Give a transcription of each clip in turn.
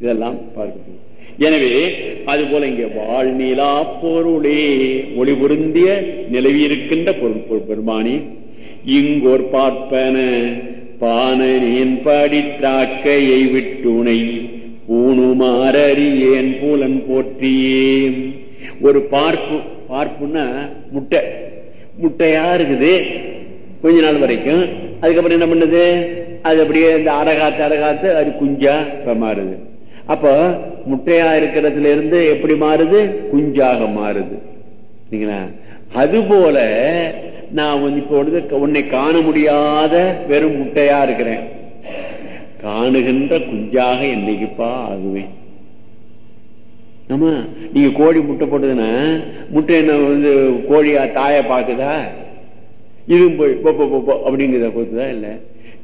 இதெல்லாம் பார்க்கணும் எனவே அது போல இங்க வாழ்நிலா பொருளே ஒளி பொருந்திய நிலவி இருக்கின்ற பொருள் பொருள் பெருமானி இங்கோர் பார்ப்பன பானனின் படித்தாக்கையை விட்டுணை பூணுமாறியேன் பூலன் போற்றியே ஒரு பார்ப்பு பார்ப்புன்னா முட்டை. முட்டையா இருக்குது. கொஞ்ச நாள் வரைக்கும். அதுக்கப்புறம் என்ன பண்ணுது? அது அப்படியே இந்த அடகாத்து அடகாத்து அது குஞ்சா இப்ப மாறுது அப்ப முட்டையா இருக்கிறதுல இருந்து எப்படி மாறுது? குஞ்சாக மாறுது. அது போல நான் வந்து இப்போ உன்னை காண முடியாத வெறும் முட்டையா இருக்கிறேன். காணுகின்ற குஞ்சாக என்னைக்குப்பா ஆகுவேன். ஆமா நீங்க கோழி முட்டை போட்டதுன்னா முட்டை என்ன வந்து கோழியா தாய பாக்குதா இதுவும் போய் அப்படிங்கிறத பொறுத்துதான் இல்ல.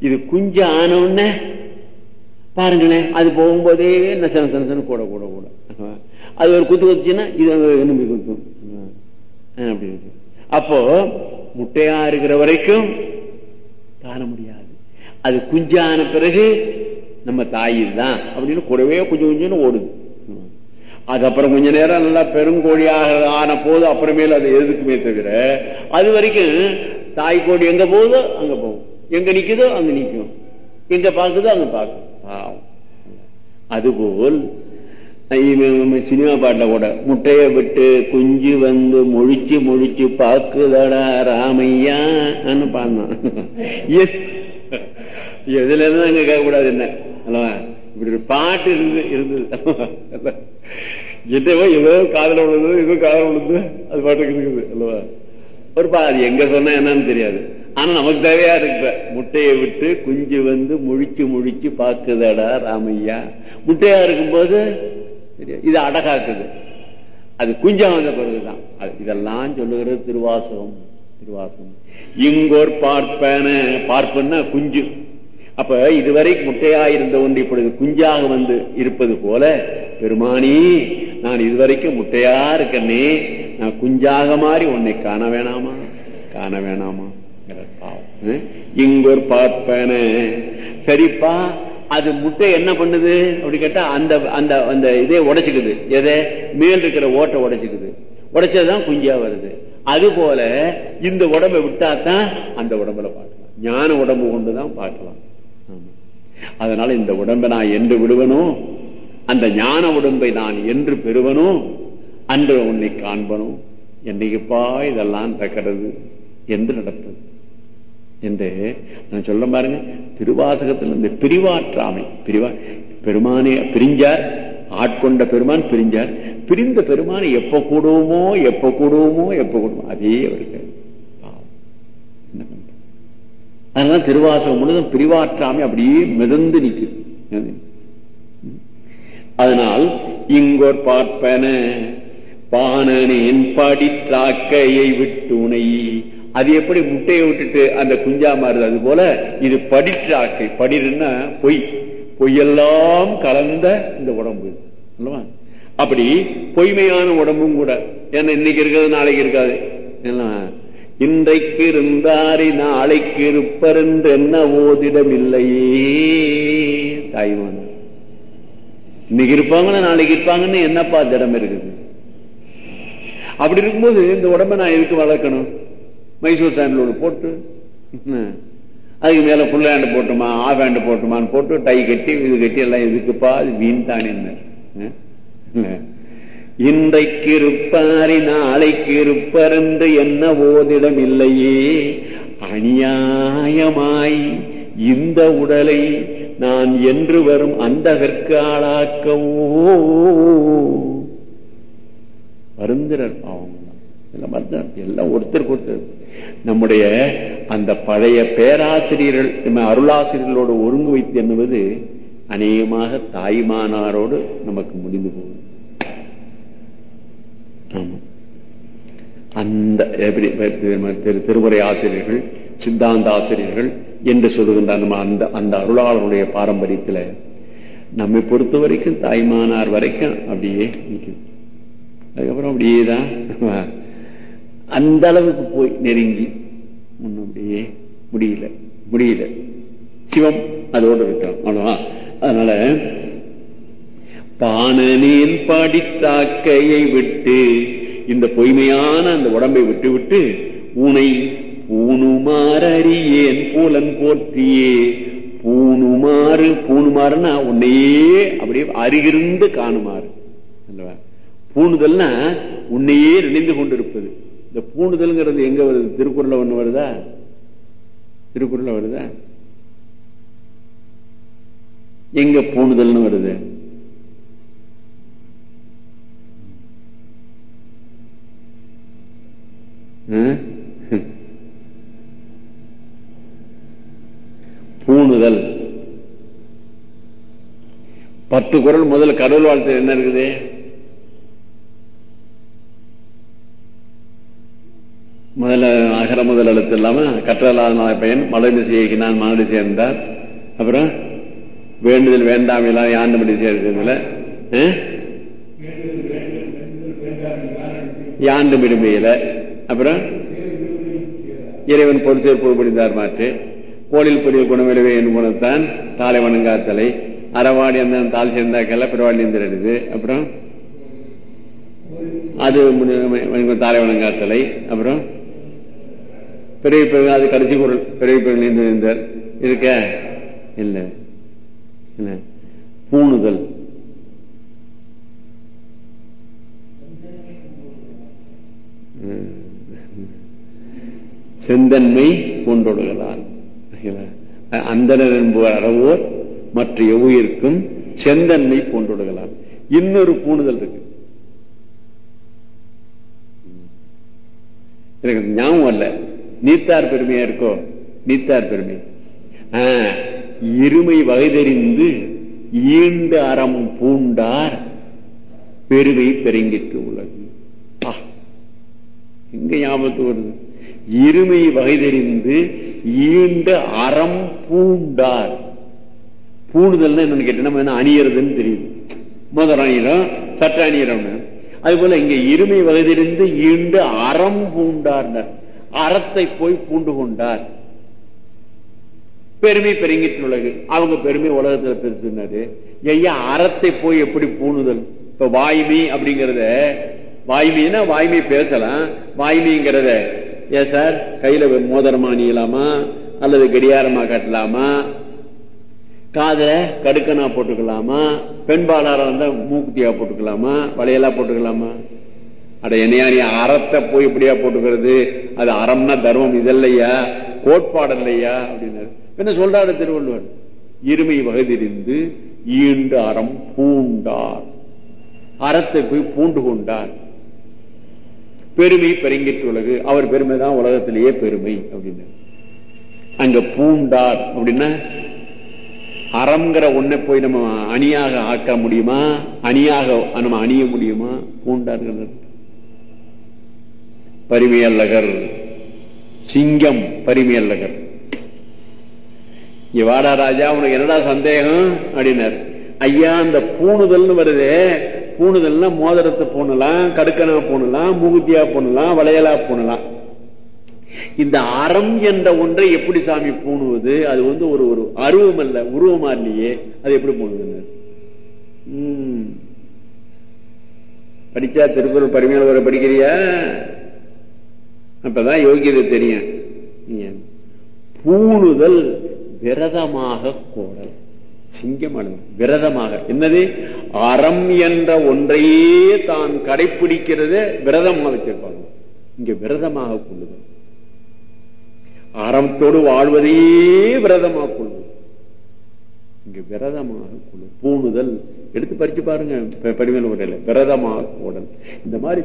இது குஞ்சு ஆன உடனே பாருங்களேன் அது போகும்போதே நசன சனசன கூட கூட கூட. அது ஒரு குத்து குத்துச்சுன்னா இது நம்பி குத்தும் அப்படி இருக்கு. அப்போ முட்டையா இருக்கிற வரைக்கும் காண முடியாது. அது குஞ்சான பிறகு நம்ம தாய் தான் அப்படின்னு கூடவே கொஞ்சம் கொஞ்சம் ஓடுது. அதுக்கப்புறம் கொஞ்ச நேரம் நல்லா பெருங்கோழியாக ஆன போது அப்புறமேல அது எதுக்குமே தவிர அது வரைக்கும் தாய் கோடி எங்க போகுதோ அங்க போகும். எங்க நிக்குதோ அங்க நிக்கும். எங்க பாக்குதோ அங்க பாக்கும் அதுபோல் சினிமா பாட்டில் கூட முட்டையை விட்டு குஞ்சு வந்து முழிச்சு முழிச்சு பாக்குதடா ராமையா பாடினான் எதுல இருந்து அங்க கேட்க கூடாது என்ன? அல்லவா? இப்படி ஒரு பாட்டு இருந்து இருந்தது. என்னவோ ஏதோ காதல விழுது ஏதோ காதல உழுது அது பாட்டுக்கு இருக்குது. அல்லவா? ஒரு பா அது எங்க சொன்னா என்னன்னு தெரியாது. ஆனா நமக்கு தேவையா இருக்க. முட்டையை விட்டு குஞ்சு வந்து முழிச்சு முழிச்சு பாக்குதடா ராமையா. முட்டையா இருக்கும்போது இது அடகாக்குது. அது குஞ்சா வந்த பிறகுதான். இதெல்லாம் சொல்லுகிறது திருவாசகம். திருவாசகம். இங்கோர் பார்ப்பன பார்ப்பன்னா குஞ்சு. அப்ப இதுவரை முட்டையா இருந்த ஒன்று இப்பொழுது குஞ்சாக வந்து இருப்பது போல பெருமானி நான் இதுவரைக்கும் முட்டையா இருக்கனே நான் குஞ்சாக மாறி உன்னை காண வேணாமா? காண வேணாமா? இங்கொரு பார்ப்பன. சரிப்பா அது முட்டை என்ன பண்ணுது? அப்படி கேட்டா அந்த அந்த அந்த இதே உடைச்சுக்குது. எதை? மேல் இருக்கிற ஓட்டை உடைச்சுக்குது. உடைச்சதுதான் குஞ்சியா வருது. அது போல இந்த உடம்பை விட்டாதான் அந்த உடம்புல பார்க்கலாம். ஞான உடம்பு கொண்டுதான் பார்க்கலாம். அதனால இந்த உடம்பை நான் என்று விடுவனோ? அந்த ஞான உடம்பை நான் என்று பெறுவனோ? அன்று உன்னை காண்பனும் என்னைக்குப்பா இதெல்லாம் தக்கிறது என்று நடப்பது. என்று நான் சொல்ல பாருங்க. திருவாசகத்தில் இந்த பிரிவாற்றாமை. பிரிவா பெருமானே பிரிஞ்சார். ஆட்கொண்ட பெருமான் பிரிஞ்சார். பிரிந்த பெருமானை எப்ப கூடுவோமோ எப்ப கூடுவோமோ எப்ப கூடுவோமோ அதே அவருக்கு. அதனால திருவாசகம் முழுதும் பிரிவாற்றாமை அப்படியே மிதந்து நிற்குது அதனால் இங்கோர் பார்ப்பன பாணனின் படித்தாக்கையை விட்டுணை அது எப்படி முட்டையை விட்டுட்டு அந்த குஞ்சா மாறுது? அது போல இது படிற்றாக்கை படிருன்னா பொய். பொய்யெல்லாம் கலந்த இந்த உடம்பு. அப்படி பொய்மையான உடம்பும் கூட. ஏன்னா இன்னைக்கு இருக்கிறது நாளைக்கு இருக்காது. இன்றைக்கு இருந்தாரி நாளைக்கு இருப்பர் என்று என்ன ஓதிடம் இல்லையே தாய்மான இன்னைக்கு இருப்பாங்கன்னா நாளைக்கு இருப்பாங்கன்னு என்னப்பா திடம் இருக்குது? அப்படி இருக்கும்போது இந்த உடம்ப நான் எதுக்கு வளர்க்கணும்? மைசூர் சாண்டில் போட்டு அதுக்கு மேல ஃபுல் ஹேண்ட் போட்டுமா ஆஃப் ஹேண்ட் போட்டுமான்னு போட்டு டை கட்டி இது கட்டி எல்லாம் எதுக்குப்பா அது வீண் தானே இன்றைக்கு இருப்பாரி நாளைக்கு இருப்பருந்து என்ன ஓதிடம் இல்லையே? அநியாயமாய் இந்த உடலை நான் என்று வரும் அந்த ஆளாக்கவோ? வருந்திரர் பாவம். எல்லாம் ஒருத்தருக்கு ஒருத்தர். நம்முடைய அந்த பழைய பேராசிரியர்கள் நம்ம அருளாசிரியர்களோடு ஒருங்கு வைத்து எண்ணுவது அநேகமாக தாய்மானாரோடு நமக்கு முடிந்து போகும். அந்த திருமுறை ஆசிரியர்கள் சித்தாந்த ஆசிரியர்கள் என்று சொல்லுகின்ற நம்ம அந்த அந்த அருளாளருடைய பாரம்பரியத்தில் நம்மை பொறுத்த வரைக்கும் தாய்மானார் வரைக்கும் அப்படியே நிற்கும் அதுக்கப்புறம் அப்படியே தான் அந்த அளவுக்கு போய் நெருங்கி ஒன்னும் முடியல. முடியல. சிவம் அதோடு இருக்கிறோம் அவ்வளவா அதனால பானனில் படித்தாக்கையை விட்டு இந்த பொய்மையான அந்த உடம்பை விட்டு விட்டு உனை பூணுமாறறியேன் பூலன் போற்றியே. பூணுமாறு பூணுமாறுனா உன்னையே அப்படியே அருகிருந்து காணுமாறு. அல்லவா? பூணுதல்னா உன்னையே நினைந்து கொண்டிருப்பது. இந்த பூணுதல்ங்கிறது எங்க வருது? திருக்குறள் ஒண்ணு வருதா? திருக்குறள் வருதா? எங்க பூணுதல்னு வருது? பூணுதல் பத்து குரல் முதல்ல கடவுள் வாழ்த்து என்ன இருக்குது? முதல்ல அகர முதல் எழுத்து இல்லாம கற்றலாத பையன் மலர்ந்து செய்கினான் மாடு சேர்ந்தார். அப்புறம் வேண்டுதல் வேண்டாம் எல்லாம் யாண்டுபடி சேர்க்கிறதுல யாண்டு விடுமையில அப்புறம் இறைவன் பொது சேர்ப்பு புரிந்தார் மாற்று. கோழில் புரிய குணமிழவே என் குணத்தான் தாலை வணங்காத்தலை. அறவாடி அந்த தால் சேர்ந்தாக்கல்ல பிறவாடி நீந்திரது அப்புறம் அது தாலை வணங்காத்தலை. அப்புறம் பெரிய பிறகு அது கடைசி பொருள். பெரிய பிறகு இருந்தார் இருக்க? இல்ல. இல்ல. பூணுதல். செந்தன்மை பூண்டொழுகலால். அந்தனர் என்பவர் அறவோர் மற்ற எவ்வுயிர்க்கும் செந்தன்மை பூண்டொடுகளால் இன்னொரு பூணுதல் இருக்கு. எனக்கு ஞாபகம் இல்லை நீத்தார் பெருமையா இருக்கோ? நீத்தார் பெருமை. இருமை வகை தெரிந்து ஈண்ட அறம் பூண்டார் பெருமை பெருங்கிட்டு உலகு. ஆ, எங்க ஞாபகத்து வருது? இருமை வகை தெரிந்து ஈண்ட அறம் பூண்டார். பூண்டுதல் என்னன்னு கேட்டா நம்ம என்ன அணியறதுன்னு தெரியுது. முதல் அணியிடம் சட்ட அணியிடம் அது போல இங்க இருமை வகை தெரிந்து ஈண்டு அறம் பூண்டார் அறத்தை போய் பூண்டு கொண்டார் பெருமை பெருங்கிட்டு உலகு அவங்க பெருமை உலகத்துல பெருசுனாரு ஐயா அறத்தை போய் எப்படி பூணுதல்? இப்ப வாய்மை அப்படிங்கறத வாய்மைன்னா வாய்மை பேசலாம். வாய்மைங்கிறத ஏ சார் கையில மோதிரமா அணியலாமா? அல்லது கடியாரமா கட்டலாமா? காத கடுக்கனா போட்டுக்கலாமா? பெண்பாளாரா இருந்தா மூக்குத்தியா போட்டுக்கலாமா? வளையலா போட்டுக்கலாமா? அட என்னையா நீ அறத்தை போய் இப்படியா போட்டுக்கிறது? அது அறம்னா தர்மம் இதல்லையா? கோட்பாடு இல்லையா அப்படின்னாரு. என்ன சொல்றாரு திருவள்ளுவர்? இருமை வகதிரிந்து ஈண்டு அறம் பூண்டார். அறத்தை போய் பூண்டு கொண்டார். பெருமை பெருங்கிட்டு உலகு அவர் பெருமை தான் உலகத்திலேயே பெருமை அப்படின்னு அங்க பூண்டார் அப்படின்னா அறம்ங்கிற ஒன்றை போய் நம்ம அணியாக ஆக்க முடியுமா? அணியாக நம்ம அணிய முடியுமா? பூண்டார்கள் பரிமையல்லகர் சிங்கம் பரிமையல்லகர் வாடா ராஜா உனக்கு என்னடா சந்தேகம்? அப்படின்னாரு. ஐயா அந்த பூணுதல்னு வருது பூணுதல்னா மோதிரத்தை பூணலாம் கடுக்கனா பூணலாம் மூகுத்தியா பூணலாம் வளையலா பூணலாம். இந்த அறம் என்ற ஒன்றை எப்படி சாமி பூணுவது? அது வந்து ஒரு ஒரு அருவம் அல்ல உருவமா இல்லையே அது எப்படி பூணுதுன்னு. படிச்சா திருக்குறள் பரிமையாளர் படிக்கிறியா? அப்பதான் யோகியதை தெரியும். பூணுதல் விரதமாக கோடல் சிங்கமானது விரதமாக. என்னது? அறம் என்ற ஒன்றையே தான் கடைபிடிக்கிறது விரதமாக வச்சிருப்பாங்க. இங்க விரதமாக கொள்ளுதல். அறத்தோடு வாழ்வதையே விரதமாக கொள்வது இங்க விரதமாக கொள்ளு பூணுதல். எடுத்து பறிச்சு பாருங்க படிமையில் உடையில விரதமாக கோடல் இந்த மாதிரி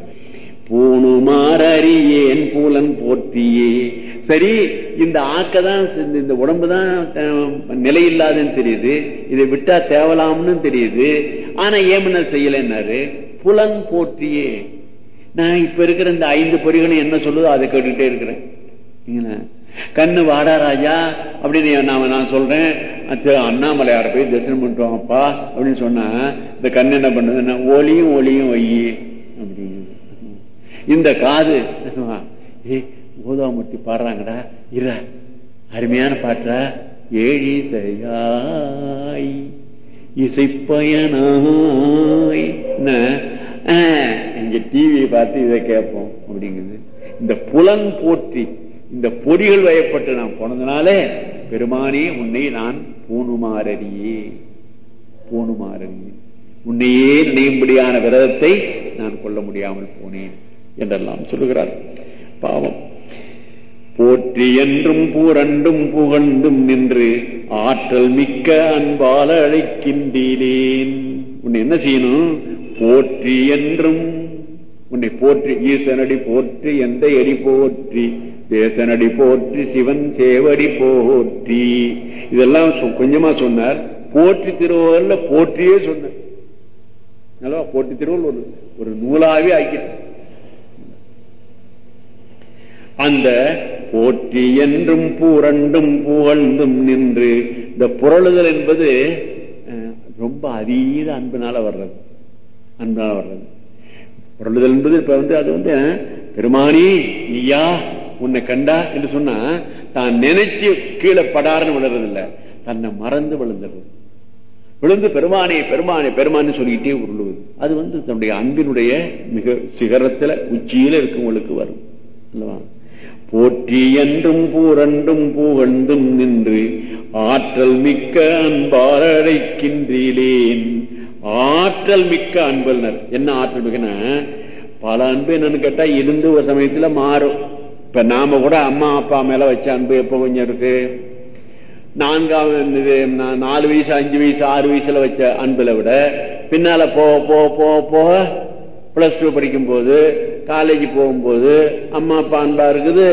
பூணுமாறறியேன் பூலன் போற்றியே. சரி இந்த ஆக்க தான் இந்த உடம்பு தான் நிலை இல்லாதுன்னு தெரியுது. இதை விட்டா தேவலாம்னு தெரியுது. ஆனா ஏமன செய்யலன்னாரு? புலன் போற்றியே. நான் இப்ப இருக்கிற இந்த ஐந்து பொறிகளும் என்ன சொல்லுதோ அதை கேட்டுக்கிட்டே இருக்கிறேன். கண்ணு வாடா ராஜா அப்படின்னு நாம நான் சொல்றேன். அண்ணாமலையார போய் தரிசனம் பண்றோம் அப்பா அப்படின்னு சொன்னா இந்த கண்ணு என்ன பண்ணுது ஒளியும் ஒலியும் ஒய்யி. இந்த காது. ஏ கோதாமூர்த்தி பாடுறாங்கடா. இற அருமையான பாட்டா ஏழி செய்யாய் இசைப்பயனாய். என்ன, ஆ, இங்க டிவியை பார்த்து இதை கேட்போம் அப்படிங்குது. இந்த புலன் போற்றி இந்த பொறிகள் வயப்பட்டு நான் போனதுனாலே பெருமானே உன்னை நான் பூணுமாறியே பூணுமாறியே உன்னையே நினையும்படியான விரதத்தை நான் கொள்ள முடியாமல் போனேன். என்றெல்லாம் சொல்லுகிறார். பாவம். போற்றி என்றும் பூரண்டும் புகண்டும் நின்று ஆற்றல் மிக்க அன்பால் அழைக்கின்றேன் உன்னை என்ன செய்யணும்? போற்றி என்றும். உன்னை போற்றி ஈசனடி போற்றி எந்த எடி போற்றி தேசனடி போற்றி சிவன் சேவடி போற்றி. இதெல்லாம் சொ- கொஞ்சமா சொன்னார். போற்றி திருவள்ளுவர்ல போற்றியே சொன்னார். அல்லவா? போற்றி திருவள்ளுவர் ஒரு ஒரு நூலாவே ஆக்கிட்டார். அந்த போற்றி என்றும் பூரண்டும் புகழ்ந்தும் நின்று இந்த புரளுதல் என்பது அஹ், ரொம்ப அதீத அன்பினால வர்றது. அன்பினால வர்றது. புரளுதல் என்பது இப்ப வந்து அது வந்து பெருமானி நீயா உன்னை கண்டா என்று சொன்னா தான் நினைச்சு கீழே படாருன்னு விழுறது இல்ல தன்னை மறந்து விழுந்துடுறது. விழுந்து பெருமானே பெருமானே பெருமானே சொல்லிக்கிட்டே உருளுவது. அது வந்து தன்னுடைய அன்பினுடைய மிக சிகரத்துல உச்சியில இருக்கவங்களுக்கு வரும். அல்லவா போற்றி என்றும் பூரண்டும் பூவண்டும் நின்று ஆற்றல் மிக்க அன்பால் அழைக்கின்றேன் ஆற்றல் மிக்க அன்பல்னர். என்ன ஆற்றல் மிக்கனா? பல அன்பு என்னன்னு கேட்டா இருந்து ஒரு சமயத்துல மாறும். இப்ப நாம கூட அம்மா அப்பா மேல வச்ச அன்பு எப்ப கொஞ்சம் இருக்கு? நான்காவது நாலு வயசு அஞ்சு வயசு ஆறு வயசுல வச்ச அன்புல விட பின்னால போக போக போக போக பிளஸ் டூ படிக்கும் போது காலேஜ் போகும்போது அம்மா அப்பா அன்பா இருக்குது.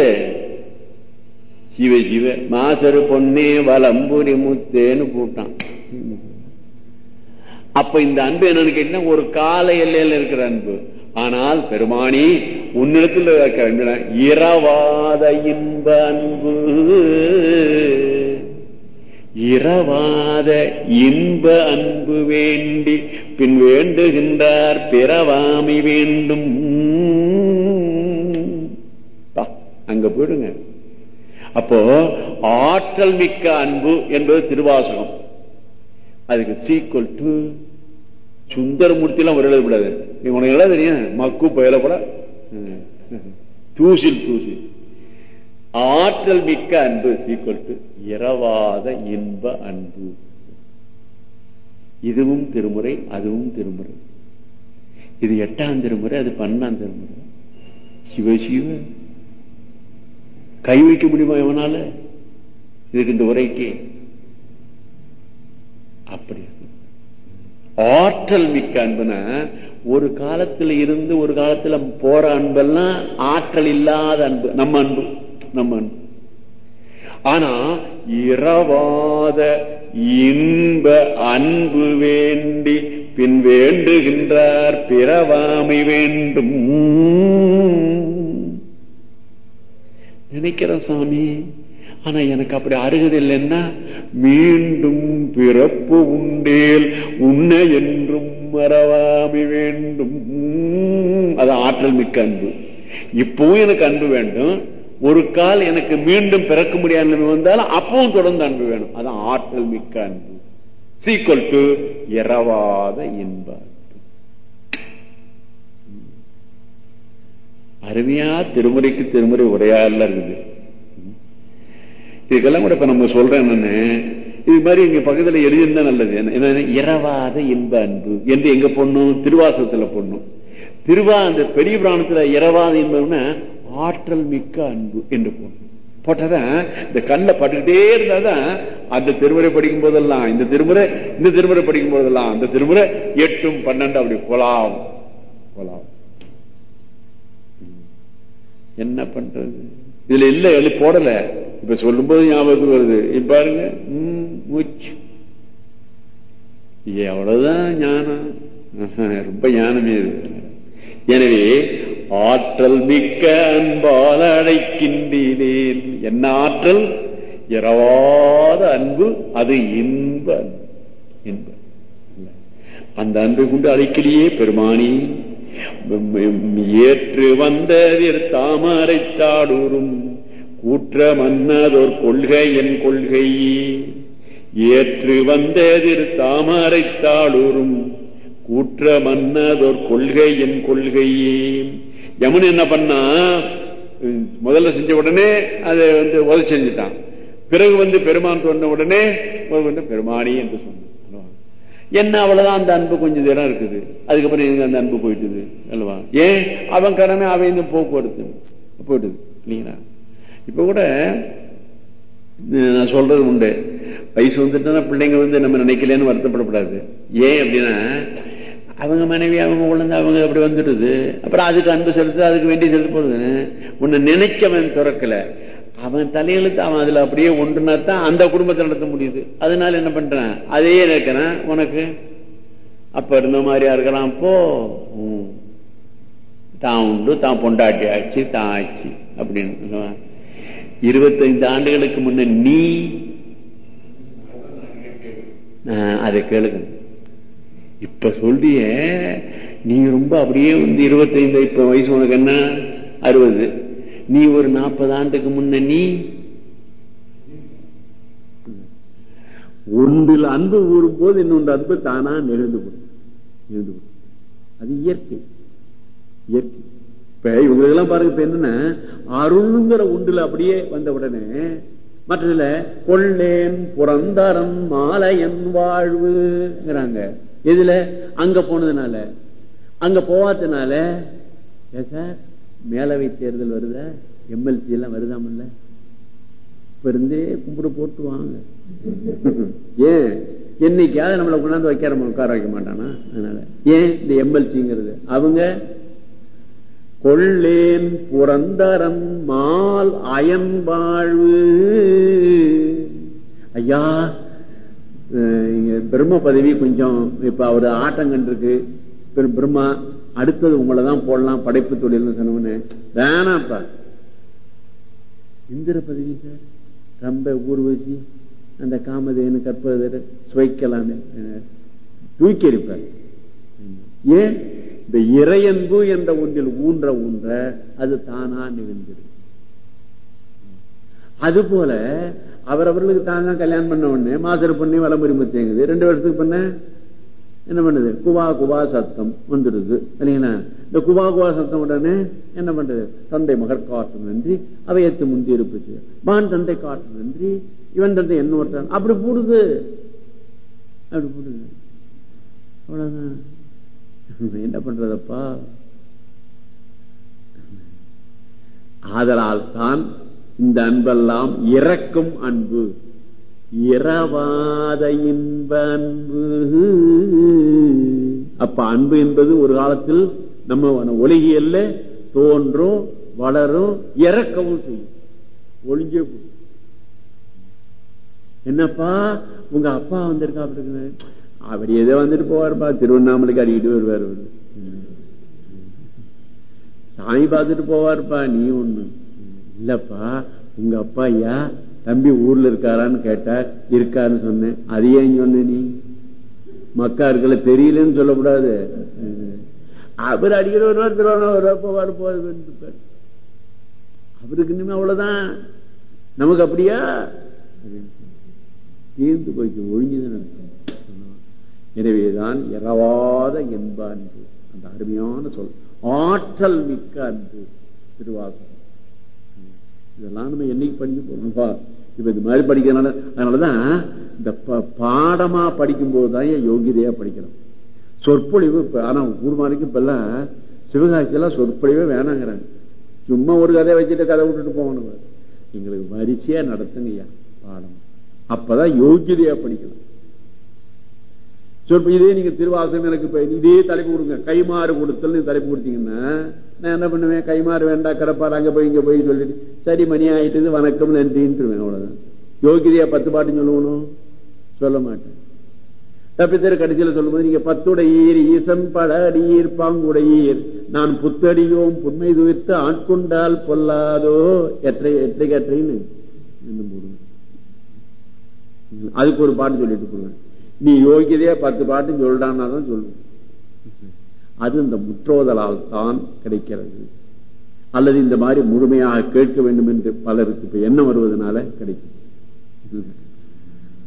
சிவ சிவ மாசரு பொன்னே வலம்புரி முத்தேன்னு கூட்டான் அப்ப இந்த அன்பு என்னன்னு கேட்டீங்கன்னா ஒரு கால எல்லையில இருக்கிற அன்பு. ஆனால் பெருமானி உன்னிடத்தில் இரவாத இன்ப அன்பு. இரவாத இன்ப அன்பு வேண்டி பின் வேண்டுகின்றார் பிறவாமி வேண்டும். பா, அங்க போயிடுங்க. அப்போ ஆற்றல் மிக்க அன்பு என்பது திருவாசகம். அதுக்கு சீக்குவல் டு சுந்தரமூர்த்தி எல்லாம் ஒரு எழுதக்கூடாது உனக்கு எல்லாம் தெரியும். மக்கு பயல கூட தூசில் தூசில் ஆற்றல் மிக்க அன்பு சீக்குவல் டு இரவாத இன்ப அன்பு. இதுவும் திருமுறை அதுவும் திருமுறை. இது எட்டாம் திருமுறை அது பன்னெண்டாம் திருமுறை. சிவ சிவ. கை வைக்க முடியுமா இவனால? இதுக்கு இந்த உரைக்கு. அப்படி ஆற்றல் மிக்க அன்புனா ஒரு காலத்துல இருந்து ஒரு காலத்துல போற அன்பெல்லாம் ஆற்றல் இல்லாத அன்பு நம்ம அன்பு. நம்மன். ஆனா இரவாத இன்ப அன்பு வேண்டி பின் வேண்டுகின்றார் பிறவாமை வேண்டும். நினைக்கிறேன் சாமி. ஆனா எனக்கு அப்படி அருகதில்லைன்னா மீண்டும் பிறப்பு உண்டேல் உன்னை என்றும் மறவாமை வேண்டும். அது ஆற்றல் மிக்க அன்பு. இப்பவும் எனக்கு அன்பு வேண்டும். ஒரு கால் எனக்கு மீண்டும் பிறக்க முடியாத நிலைமை வந்தாலும் அப்பவும் தொடர்ந்து அன்பு வேணும். அதான் ஆற்றல் மிக்க அன்பு. சீக்வல் டு இரவாத இன்ப அருமையா திருமுறைக்கு திருமுறை உரையாடல இருக்குது. இதுக்கெல்லாம் கூட இப்ப நம்ம சொல்றேன் என்னன்னு இது மாதிரி இங்க பக்கத்துல எழுதியிருந்தா நல்லது. என்ன- இரவாத இன்ப அன்பு. என்று எங்க பொண்ணும்? திருவாசகத்துல பொண்ணும். திருவா அந்த பெரிய பிராணத்துல இரவாத இன்பம்னா ஆற்றல் மிக்க அன்பு என்று பொண்ணும் போட்டதான் இந்த கண்ணில் பட்டுக்கிட்டே இருந்தாதான் அந்த திருமுறை படிக்கும் போதெல்லாம் இந்த திருமுறை இந்த திருமுறை படிக்கும் போதெல்லாம் அந்த திருமுறை எட்டும் பன்னெண்டு அப்படி கொலாம் போலாம். என்ன பண்றது? இதுல இல்ல எழு போடல. இப்ப சொல்லும் போது ஞாபகத்துக்கு வருது. இப்ப பாருங்க. ம், மூச்சு. இது அவ்வளவுதான் ஞானம். ரொம்ப ஞானமே இருக்கு. எனவே ஆற்றல் மிக்க அன்பால் அழைக்கின்றேன் என்ன ஆற்றல்? இரவாத அன்பு அது இன்ப அன்பு. இன்ப அந்த அன்பை கொண்டு அழைக்கலையே பெருமானி. ஏற்று வந்ததிர் தாமரை தாடூரும் கூற்ற மன்னதோர் கொள்கை என் கொள்கை ஏற்று வந்ததிர் தாமரை கூற்ற மன்னதோர் கொள்கை என் கொள்கையே. யமுன் என்ன பண்ணா முதல்ல செஞ்ச உடனே அதை வந்து உதவி செஞ்சுட்டான். பிறகு வந்து பெருமான் சொன்ன உடனே வந்து பெருமானி என்று சொன்னான். என்ன அவ்வளவுதான் அந்த அன்பு கொஞ்சம் தூரம் இருக்குது. அதுக்கப்புறம் எங்க அந்த அன்பு போயிட்டுது அல்லவா? ஏன்? அவன் கடமை அவன் இந்த போக்குவரத்து. போயிட்டுது இல்லைங்களா? இப்ப கூட நான் சொல்றது உண்டு. வயசு வந்துட்டுனா பிள்ளைங்க வந்து நம்ம நினைக்கலன்னு வருத்தப்படக்கூடாது. ஏன் அப்படின்னா அவங்க மனைவி அவங்க குழந்தை அவங்க அப்படி வந்துடுது. அப்புறம் அதுக்கு அன்பு செலுத்து அதுக்கு வேண்டி செலுத்த போகுதுன்னு உன்னை நினைச்சவன் துறக்கல. அவன் தலையெழுத்து அவன் அதுல அப்படியே ஒன்றுனா தான் அந்த குடும்பத்தை நடத்த முடியுது. அதனால என்ன பண்றான்? அதையே இருக்கிறான் உனக்கு? அப்ப இருந்த மாதிரியா இருக்கிறான் போ. தான் உண்டு தான் பொண்டாட்டி ஆச்சு தான் ஆச்சு அப்படின்னு சொல்லுவான். இருபத்தைந்து ஆண்டுகளுக்கு முன்ன நீ ஆஹ், அதை கேளுங்க. இப்ப சொல்றிய நீ ரொம்ப அப்படியே வந்து இருபத்தைந்து இப்ப வயசு உனக்கு என்ன? அறுபது. நீ ஒரு நாற்பது ஆண்டுக்கு முன்ன நீ? ஒன்றில் அன்பு ஊறும் போது இன்னொன்று அன்பு தானா நிகழ்ந்து போடும் நிகழ்ந்து அது இயற்கை. இயற்கை. இப்ப இவங்களுக்கு எல்லாம் பாருங்க இப்ப என்னன்னா அருள்ங்கிற ஒன்றில் அப்படியே வந்த உடனே மற்றதுல கொள்ளேன் புறந்தரன் மாலையன் வாழ்வுங்கிறாங்க. எதுல? அங்க போனதுனால. அங்க போவாதனால சார் மேலவை தேர்தல் வருதா? எம்எல்சி எல்லாம் வருதாமல்ல? இப்ப இருந்தே கும்பிடு போட்டு வாங்க. ஏன்? என்னைக்காவது நம்மளை கொண்டாந்து வைக்கிற உட்கார வைக்க மாட்டானா? அதனால. ஏன் இந்த எம்எல்சிங்கிறது? அவங்க கொள்ளேன் புறந்தரம் மால் அயன் வாழ்வு. ஐயா பிரம்ம பதவி கொஞ்சம் இப்ப அவர் ஆட்டம் கண்டிருக்கு. பிரம்மா அடுத்தது உங்களை தான் போடலாம் படைப்பு தொழில்னு சொன்னவனு. வேணாப்பா இந்திர பதவி சார். ரொம்ப ஊர்வசி அந்த காமதேனு கற்பதர் சுவைக்கலாமே தூக்கி இருப்பார் ஏன்? இந்த இறையன்பு என்ற ஒன்றில் ஊன்ற ஊன்ற அது தானா நிகழ்ந்திருக்கு. அது போல அவரவர்களுக்கு தாங்க கல்யாணம் பண்ண உடனே மாசர் பொண்ணு வளமுரிமை தேங்குது ரெண்டு வருஷத்துக்கு பண்ண என்ன பண்ணுது? குவா குவா சத்தம் வந்துடுது. இல்லைங்களா? இந்த குவா குவா சத்தம் உடனே என்ன பண்றது தந்தை மகர் காட்டு நன்றி. அவையத்து முந்தி இருப்புச்சு. மான் தந்தை காட்டு நன்றி. இவன் தந்தை என்ன ஒருத்தன்? அப்படி போடுது. அப்படி போடுது. அவ்வளவுதான். என்ன பண்றதப்பா? ஆதலால் தான் இந்த அன்பெல்லாம் இறக்கும் அன்பு. இரவாத இன்ப அன்பு. அப்ப அன்பு என்பது ஒரு காலத்தில் நம்ம ஒலிகியல்ல தோன்றும் வளரும் இறக்கவும் செய்யும். ஒளிஞ்சே போகும். என்னப்பா உங்க அப்பா வந்திருக்கா அப்படி இருக்குன்னு. அவர் ஏதோ வந்துட்டு போவாருப்பா திருவண்ணாமலைக்கு அடிக்கிட்டு வருவார். சாமி பார்த்துட்டு போவாருப்பா நீ ஒண்ணு. இல்லப்பா உங்க அப்பா ஐயா தம்பி ஊர்ல இருக்காரான்னு கேட்டா இருக்காருன்னு சொன்னேன். அது ஏன் சொன்ன நீ? மக்கா இருக்கல தெரியலன்னு சொல்லக்கூடாது. அவர் அடிக்கிற ஒரு திருவண்ணா வருவார் போவார் அவருக்கு இனிமே அவ்வளவுதான். நமக்கு அப்படியா? தீர்ந்து போயிட்டு ஒழுங்குதான் எனவேதான் இரவாத என்ப அந்த அருமையான சொல். ஆற்றல் மிக்க அன்பு திருவாசகம். இதெல்லாம் நம்ம என்னைக்கு படிக்க போறோம்ப்பா இப்ப இது மாதிரி படிக்கிறதுனால அதனாலதான் இந்த பாடமா படிக்கும் போதுதான் யோகிதையா படிக்கிறோம். சொற்பொழிவு ஆனா கூடுமானிக்கு இப்ப எல்லாம் சிவகாசி எல்லாம் சொற்பொழிவே வேணாங்கிறாங்க. சும்மா ஒரு கதையை வச்சுட்டு கதை விட்டுட்டு போகணும். எங்களுக்கு வரிசையா நடத்துங்கய்யா பாடம். அப்பதான் யோகியதையா படிக்கலாம். சொற்ப இதே நீங்க திருவாசகம் எனக்கு இதே தலைப்பு கொடுங்க. கைமாறு கொடுத்தல் தலைப்பு கொடுத்தீங்கன்னா நான் என்ன பண்ணுவேன்? கைமாறு வேண்டாம் கிடப்பாரு அங்க போய் இங்க போய் சொல்லிட்டு சரி மணி ஆயிட்டது வணக்கம் நன்றின்ட்டுருவேன் அவ்வளவுதான். யோகிதையா பத்து பாட்டு சொல்லணும் சொல்ல மாட்டேன். தப்பித்தர கடைசியில சொல்லும்போது நீங்க பத்துடையீர் ஈசன் பல அடியீர் பாங்குடையீர். நான் புத்தடியோம் புண்மை துவித்து ஆட்கொண்டால் பொல்லாதோ? எற்றை எற்றை கற்றைன்னு போடுவேன் அதுக்கு ஒரு பாட்டு சொல்லிட்டு போடுவேன் நீ யோகியதையா பத்து பாட்டு சொல்றான்னா தான் சொல்லுவேன். அது இந்த முற்றோதலால் தான் கிடைக்கிறது. அல்லது இந்த மாதிரி முழுமையாக கேட்க வேண்டும் என்று பலருக்கு இப்ப எண்ணம் வருவதனால கிடைக்கும்.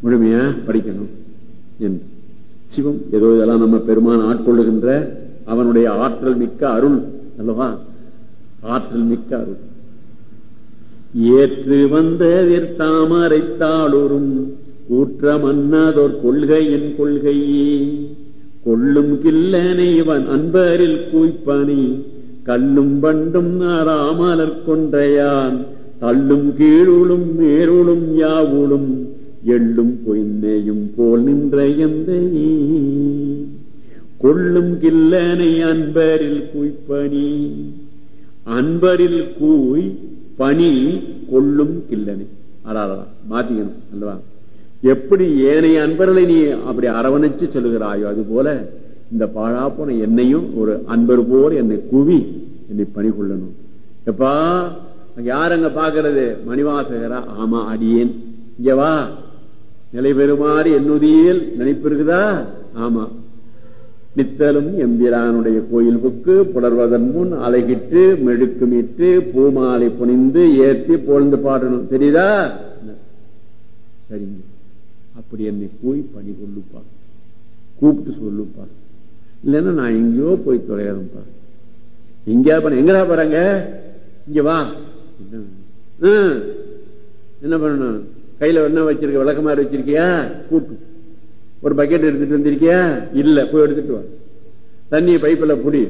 முழுமையா படிக்கணும் என்று. சிவம் ஏதோ இதெல்லாம் நம்ம பெருமான் ஆட்கொள்ளுகின்ற அவனுடைய ஆற்றல் மிக்க அருள் அல்லவா? ஆற்றல் மிக்க அருள். ஏற்று வந்ததிர் தாமரைத்தாளொரும் கூற்ற மன்னதோர் கொள்கையின் கொள்கையே. கொள்ளும் கில்லனை இவன் அன்பரில் கூய்ப்பனி. கல்லும் பண்டும் நாராமலர் கொன்றையான். தள்ளும் கீழுளும் மேருளும் யாவுளும் எள்ளும் பொய்நையும் போல் நின்ற எந்த. கொள்ளும் கில்லனை அன்பரில் கூய்ப்பனி அன்பரில் கூய் பனி கொள்ளும் கில்லனை. அடாடா மாத்திக்கணும் அல்லவா? எப்படி ஏனைய அன்பர்களை நீ அப்படி அரவணைச்சு செல்கிறாயோ அது போல இந்த பாழா போன என்னையும் ஒரு அன்பர் போல் என்னை குவி என்னை பணி கொள்ளணும் எப்பா யார் அங்க பாக்குறது மணிவாசகரா? ஆமா அடியேன். இங்க வா. நிலை பெறுமாறு என்னுதியில் நினைப்பு இருக்குதா ஆமா. நித்தலும் எம்பிரானுடைய கோயிலுக்கு புலர்வதன் முன் அலைகிட்டு மெழுக்குமிட்டு பூமாலை புனிந்து ஏற்றி பொழுந்து பாடணும். தெரியுதா? சரிங்க. அப்படி என்னை போய் பணி கொள்ளுப்பா கூப்பிட்டு சொல்லுப்பா. இல்லைன்னா நான் எங்கேயோ போய் தொலைகிறேன்ப்பா. எங்கேயா பண்ண எங்கடா போறாங்க? இங்க வா. என்ன பண்ணணும்? கையில என்ன வச்சிருக்க மாதிரி வச்சிருக்கியா? கூட்டு. ஒரு பக்கெட் எடுத்துட்டு வந்திருக்கியா? இல்ல போய் எடுத்துட்டு வா. தண்ணி பைப்பில் புடி.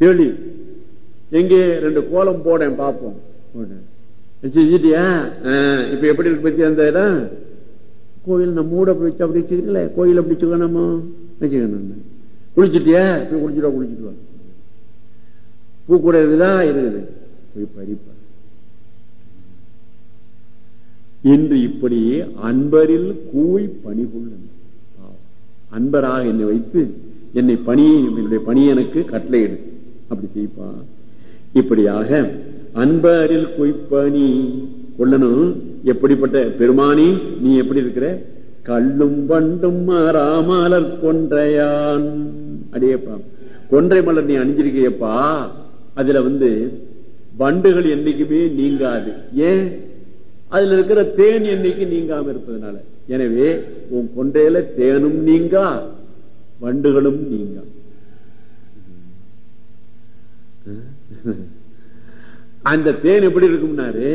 தேடி எங்கே? ரெண்டு கோலம் போடேன் பார்ப்போம் செஞ்சிட்டியா இப்ப எப்படி இருக்கு பத்தி அந்த இடம்? கோயில் நம்ம மூட வச்சு அப்படி வச்சுக்கல கோயில் அப்படி வச்சுக்கணுமோ வச்சுக்கணும் குளிச்சுட்டியா? போய் குளிச்சுட்டு குளிச்சுட்டு வா. பூ கூட இருக்குதா? இருக்குது போய் பறிப்பா இன்று இப்படி அன்பரில் கூய் பணி கொள்ளும் அன்பராக என்னை வைத்து என்னை பணி என்னுடைய பணி எனக்கு கட்டளையிடு அப்படி செய்ப்பா. இப்படியாக அன்பரில் குய்ப்பணி கொள்ளணும். எப்படிப்பட்ட பெருமானி நீ எப்படி இருக்கிற? கல்லும் பண்டும் மாறாமலர் கொன்றையான். அடியப்பா. கொன்றை மலர் நீ அணிஞ்சிருக்கியப்பா. அதுல வந்து வண்டுகள் என்னைக்குமே நீங்காது. ஏன்? அதுல இருக்கிற தேன் என்னைக்கு நீங்காம இருப்பதனால. எனவே உன் கொண்டையில தேனும் நீங்கா வண்டுகளும் நீங்கா. அந்த தேன் எப்படி இருக்கும்னாரு?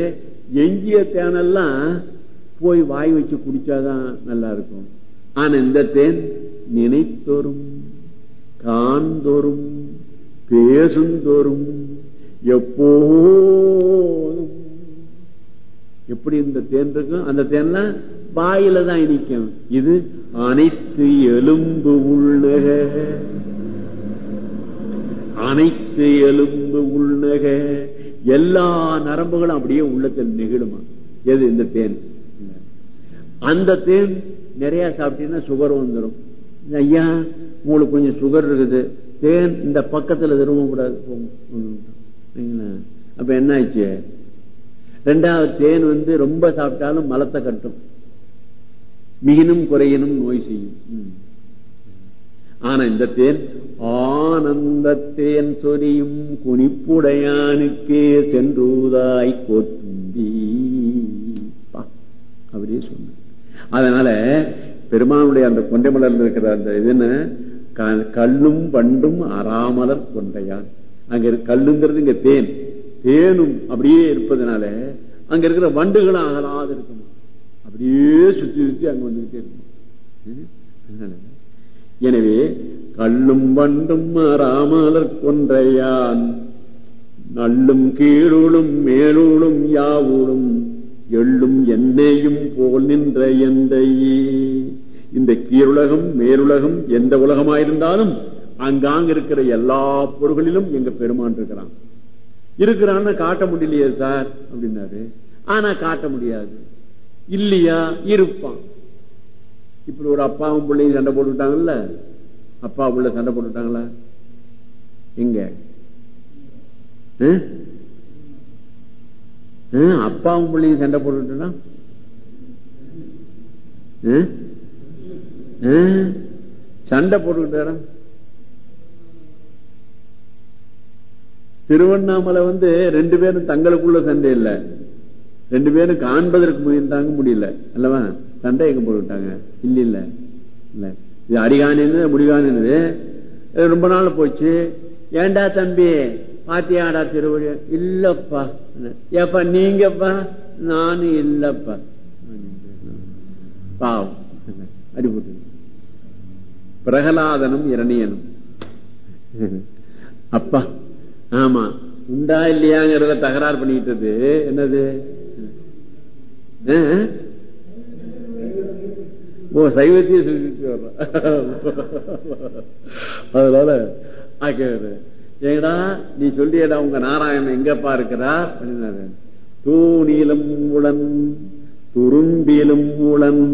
எஞ்சிய தேனெல்லாம் போய் வாய் வச்சு குடிச்சாதான் நல்லா இருக்கும். ஆனா இந்த தேன் நினைத்தோறும் காண்தோறும் பேசுந்தோறும் எப்போதும். எப்படி இந்த தேன் இருக்கும் அந்த தேன்லாம் வாயில தான் இனிக்கும். இது அனைத்து எலும்பு உள்ளக அனைத்து எலும்பு உள்ளக எல்லா நரம்புகளும் அப்படியே உள்ளத்தில் நெகிழுமா? எது இந்த தேன்? அந்த தேன் நிறைய சாப்பிட்டீங்கன்னா சுகர் வந்துடும் ஐயா உங்களுக்கு கொஞ்சம் சுகர் இருக்குது. தேன் இந்த பக்கத்துல திரும்ப கூடாது அப்ப என்ன ஆச்சு ரெண்டாவது தேன் வந்து ரொம்ப சாப்பிட்டாலும் மலத்தை கட்டும். மிகினும் குறையினும் நோய் செய்யும். ஆனா இந்த தேன் ஆனந்த தேன் சொரியும் குனிப்புடையானுக்கே சென்றுதாய் கோத்தும்பி அப்படியே சொன்ன. அதனால பெருமானுடைய அந்த கொண்டை மலர்ந்து இருக்கிற அந்த இதுன்னு கல்லும் பண்டும் அறாமலர் கொண்டையான். அங்க கல்லுங்கிறது இங்க தேன். தேனும் அப்படியே இருப்பதனால அங்க இருக்கிற வண்டுகளும் அகலாது இருக்குமா? அப்படியே சுத்தி சுத்தி அங்க வந்துகிட்டே இருக்கும்? எனவே கல்லும் வண்டும் அறாமலர் கொன்றையான் நல்லும் கீழூளும் மேலூளும் யாவூளும் எள்ளும் என்னையும் போல் நின்ற எந்தையே. இந்த கீழுலகம் மேலுலகம் எந்த உலகமாயிருந்தாலும் அங்காங்க இருக்கிற எல்லா பொருள்களிலும் எங்க பெருமான் இருக்கிறான். இருக்கிறான்னு காட்ட முடியலையே சார் அப்படின்னாரு. ஆனா காட்ட முடியாது. இல்லையா? இருப்பான். இப்படி ஒரு அப்பாவும் பிள்ளையும் சண்டை போட்டுட்டாங்கல்ல அப்பா பிள்ளை சண்டை போட்டுட்டாங்களா எங்க? அப்பாவும் பிள்ளையும் சண்டை போட்டுட்டா சண்டை போட்டுக்கிட்டாரா திருவண்ணாமலை வந்து ரெண்டு பேரும் தங்களுக்குள்ள சண்டை இல்ல. ரெண்டு பேரும் காண்பதற்கு முயன்றாங்க முடியல. அல்லவா? சண்டை எங்க போட்டுட்டாங்க இல்ல இல்ல. இல்ல. இது அடிகானது முடிகானது ரொம்ப நாள் போச்சு. ஏண்டா தம்பி? பாத்தியாடா திருவழி இல்லப்பா. ஏப்பா நீங்கப்பா? நானும் இல்லப்பா. பாவம். அடிபட்டு பிரகலாதனும் இரணியனும். அப்பா ஆமா உண்டா இல்லையாங்கிறத தகராறு பண்ணிக்கிட்டது. என்னது? ஓ சைவத்தையே சொல்லிட்டு அதனால ஏடா நீ சொல்லியடா உங்க நாராயணன் எங்கப்பா இருக்கிறா தூணிலும் உளன் துரும்பிலும் உளன்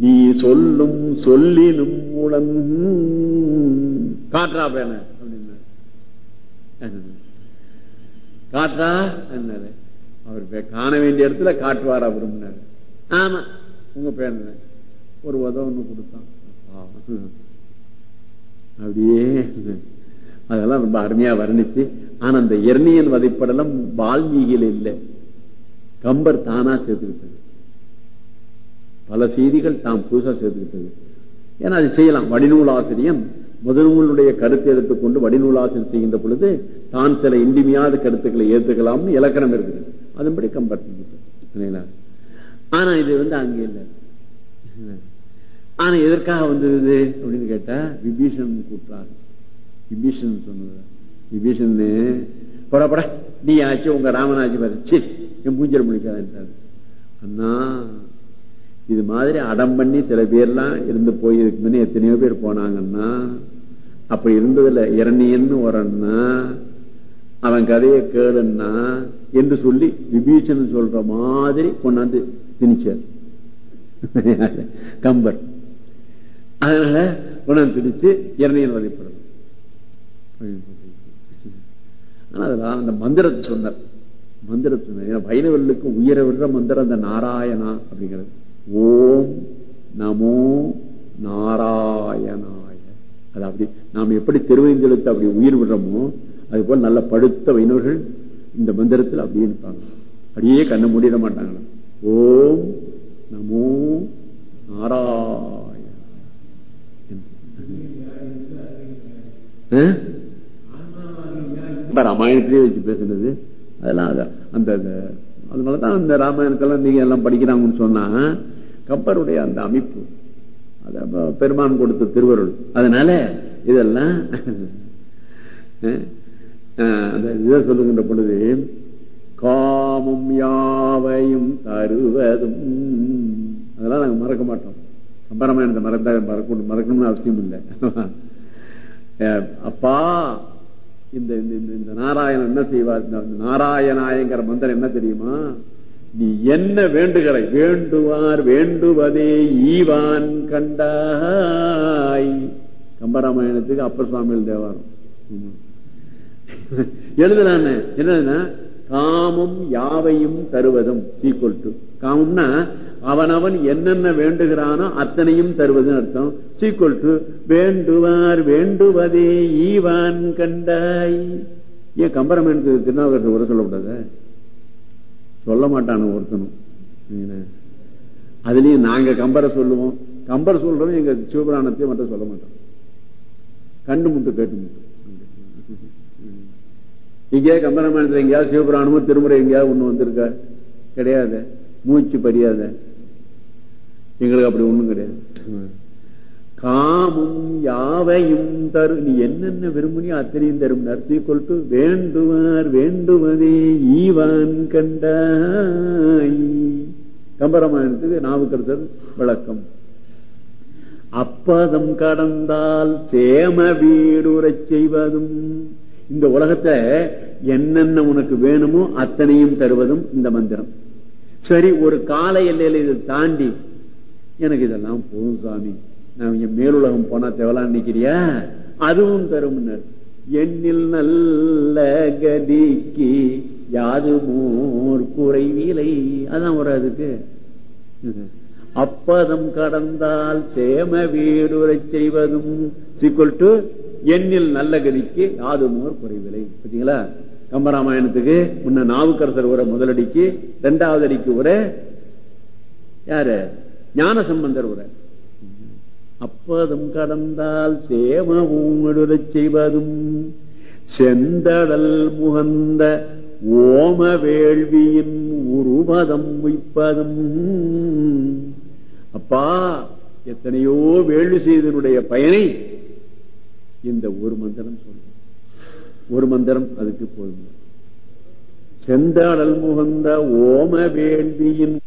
நீ சொல்லும் சொல்லினும் உளன் காற்றா பேன அப்படின்னா காற்றா என்னாரு அவர் காண வேண்டிய இடத்துல காட்டுவாரா விரும்பினார். ஆமா உங்க பேர் ஒரு உதவ ஒண்ணு கொடுத்தான். அப்படியே அதெல்லாம் ரொம்ப அருமையா வர்ணிச்சு ஆனா அந்த எர்ணியன் வதைப்படலாம் வால்மீகியில் இல்லை. கம்பர் தானா சேர்த்துக்கிட்டது பல செய்திகள் தாம் புதுசா சேர்த்துக்கிட்டது. ஏன்னா அது செய்யலாம். வடிநூல் ஆசிரியம் முதல்நூலுடைய கருத்தை எடுத்துக்கொண்டு வடிநூல் ஆசிரியர் செய்கின்ற பொழுது தான் சில இன்றிமையாத கருத்துக்களை ஏற்றுக்கலாம்னு இலக்கணம் இருக்குது. அதன்படி கம்பேர் ஆனா இது வந்து அங்கே இல்லை. ஆனா எதற்காக வந்தது அப்படின்னு கேட்டா விபீஷன் கூட்டாரு விபீஷன் சொன்னது. விபீஷன் படப்பட நீ ஆச்சு உங்க ராமனாச்சு சரி என் மூஞ்சல் முடிக்காதான் அண்ணா இது மாதிரி அடம் பண்ணி சில பேர்லாம் இருந்து போயிருக்கு முன்னே எத்தனையோ பேர் போனாங்கன்னா அப்படி இருந்ததுல இரணியன்னு ஒரு அவன் கதையை கேளுன்னா என்று சொல்லி விபீஷன் சொல்ற மாதிரி கொண்டாந்து திணிச்சார். கம்பர். அதனால கொண்டாந்து திணிச்சு இரணியன் வதைப்படும் ஆனா அதெல்லாம் அந்த மந்திரத்தை சொன்னார். மந்திரத்தை வைணவர்களுக்கு உயர விடுற மந்திரம் அந்த நாராயணா அப்படிங்கிறது. ஓம் நமோ நாராயணாய. அதாவது அப்படி நாம் எப்படி திருவைந்தெழுத்து அப்படி உயிர் விடுறோமோ அது போல நல்ல படுத்த வைணவர்கள் இந்த மந்திரத்தில் அப்படியே இருப்பாங்க. அப்படியே கண்ணை மூடிட மாட்டாங்க. ஓம் நமோ நாராயண ராமாயணத்திலே வச்சு பேசுனது. அதெல்லாம் அந்த அதனாலதான் இந்த ராமாயணத்தெல்லாம் நீங்க எல்லாம் படிக்கிறாங்கன்னு சொன்னா கப்பருடைய அந்த அமைப்பு அத பெருமான் கொடுத்த திருவருள். அதனால இதெல்லாம் அந்த இதை சொல்லுகின்ற பொழுது காமம் யாவையும் தருவதும் அதெல்லாம் நாங்க மறக்க மாட்டோம். கம்பராமாயணத்தை மறந்தா மறக்கணும் மறக்கணும்னு அவசியம் இல்லை. அப்பா இந்த இந்த நாராயணன் என்ன செய்வார்? நாராயணாயங்கிற மந்திரம் என்ன தெரியுமா? நீ என்ன வேண்டுகளை வேண்டுவார் வேண்டுவதே ஈவான் கண்டாய். கம்பராமாயணத்துக்கு அப்பர் சுவாமியில் தேவாரம். எழுதுறான்னு என்னன்னா காமம் யாவையும் தருவதும் சீக்குவல் டு காமம்னா அவனவன் என்னென்ன வேண்டுகிறானோ அத்தனையும் தருவதுன்னு அர்த்தம். சீக்குவல் டு வேண்டுவார் வேண்டுவதே ஈவான் கண்டாய். ஏன் கம்பராமாயணத்துக்கு திருநாவுக்கரசு உரை சொல்லக்கூடாது சொல்ல மாட்டானு ஒருத்தனும். அதுலயும் நாங்க கம்பரை சொல்லுவோம். கம்பர் சொல்றோம் எங்க சிவபுராணத்தையும் மட்டும் சொல்ல மாட்டோம். கண்டு முட்டு கேட்டு முட்டு. இங்கே கம்பராமாயணத்துல எங்கேயாவது சிவபுராணமும் திருமுறை எங்கேயாவது ஒண்ணு வந்திருக்க? கிடையாது. மூச்சு படியாத. எங்களுக்கு அப்படி ஒண்ணும் கிடையாது. காமும் யாவையும் தரு நீ என்னென்ன விரும்புனியோ அத்தனையும் தரும்? நர்சி கொல்ட்டு வேண்டுவார் வேண்டுவதே ஈவான் கண்டாய். கம்பராமாயணத்துக்கு நாவுக்கருத்தர் விளக்கம். அப்பதம் கடந்தால் சேம வீடுரை செய்வதும் இந்த உலகத்தை என்னென்ன உனக்கு வேணுமோ அத்தனையும் தருவதும் இந்த மந்திரம். சரி ஒரு கால எல்லையில இதை தாண்டி எனக்கு இதெல்லாம் போதும் சாமி. நான் இங்க மேலுலகம் போனா தேவலாம் நிக்கிறியா அதுவும் தரும் எண்ணில் நல்ல கதிக்கு யாது மோர் குறைவிலை? அதான் ஒரு அதுக்கு அப்பதம் கடந்தால் சேம வீடுரை செய்வதும் சீக்குவல் டு எண்ணில் நல்ல கதிக்கு யாது மோர் குறைவிலை. பார்த்தீங்களா கம்பராமாயணத்துக்கு முன்ன நாவுக்கரசர் உரை முதலடிக்கு இரண்டாவது அடிக்கு உரை யாரு? ஞான சம்பந்தர் உரை அப்பதும் கடந்தால் சேமவும் நடுரச் செய்வதும் செந்தடல் முகந்த ஓம வேள்வியின் உருவதம் வைப்பதும் அப்பா எத்தனையோ வேள்வி செய்தனுடைய பயனை இந்த ஒரு மந்திரம் சொல்லும். ஒரு மந்திரம் அதுக்கு போதும். செந்தாடல் முகந்த ஓம வேள்வியின்